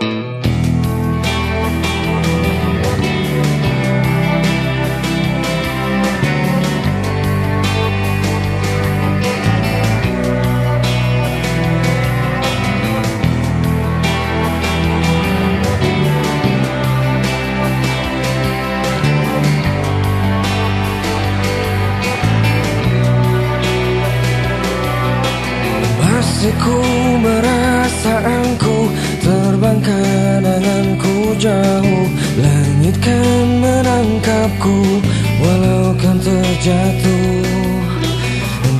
Masih ku merasa engkau terbang kenanganku jauh Langit kan menangkapku walau kan terjatuh.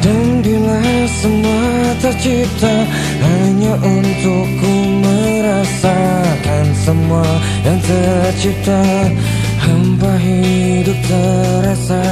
Dan bila semua tercipta hanya untukku merasakan semua yang tercipta. Hampa hidup terasa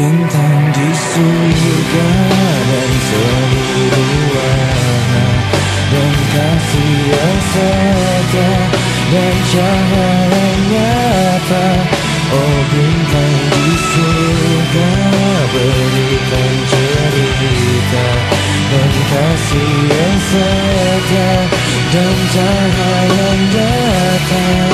bintang di surga dan seluruh warna Dan kasih yang setia dan cahaya nyata Oh bintang di surga berikan cerita. Dan kasih yang setia dan cahaya nyata